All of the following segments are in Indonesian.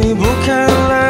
你不肯来。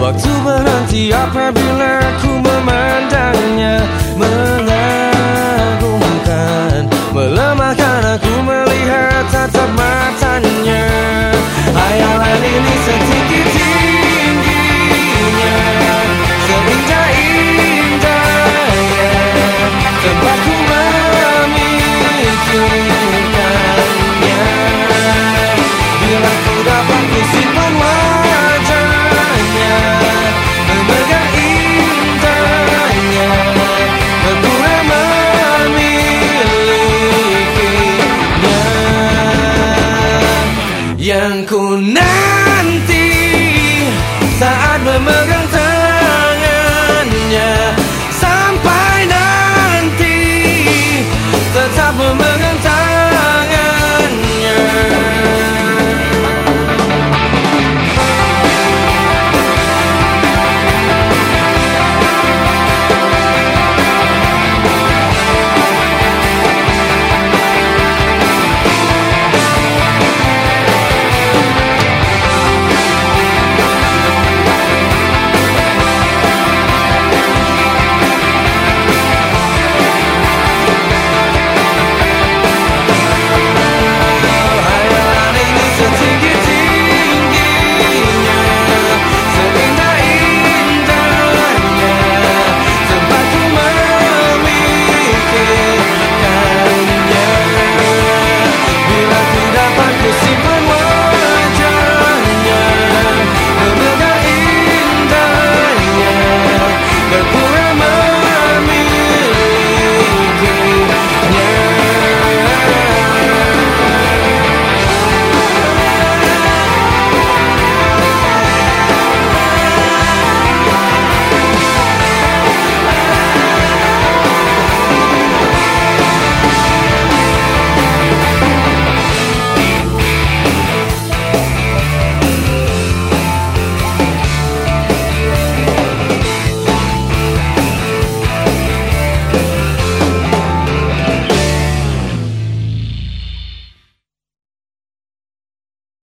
Waktu berhenti apabila ku memandangnya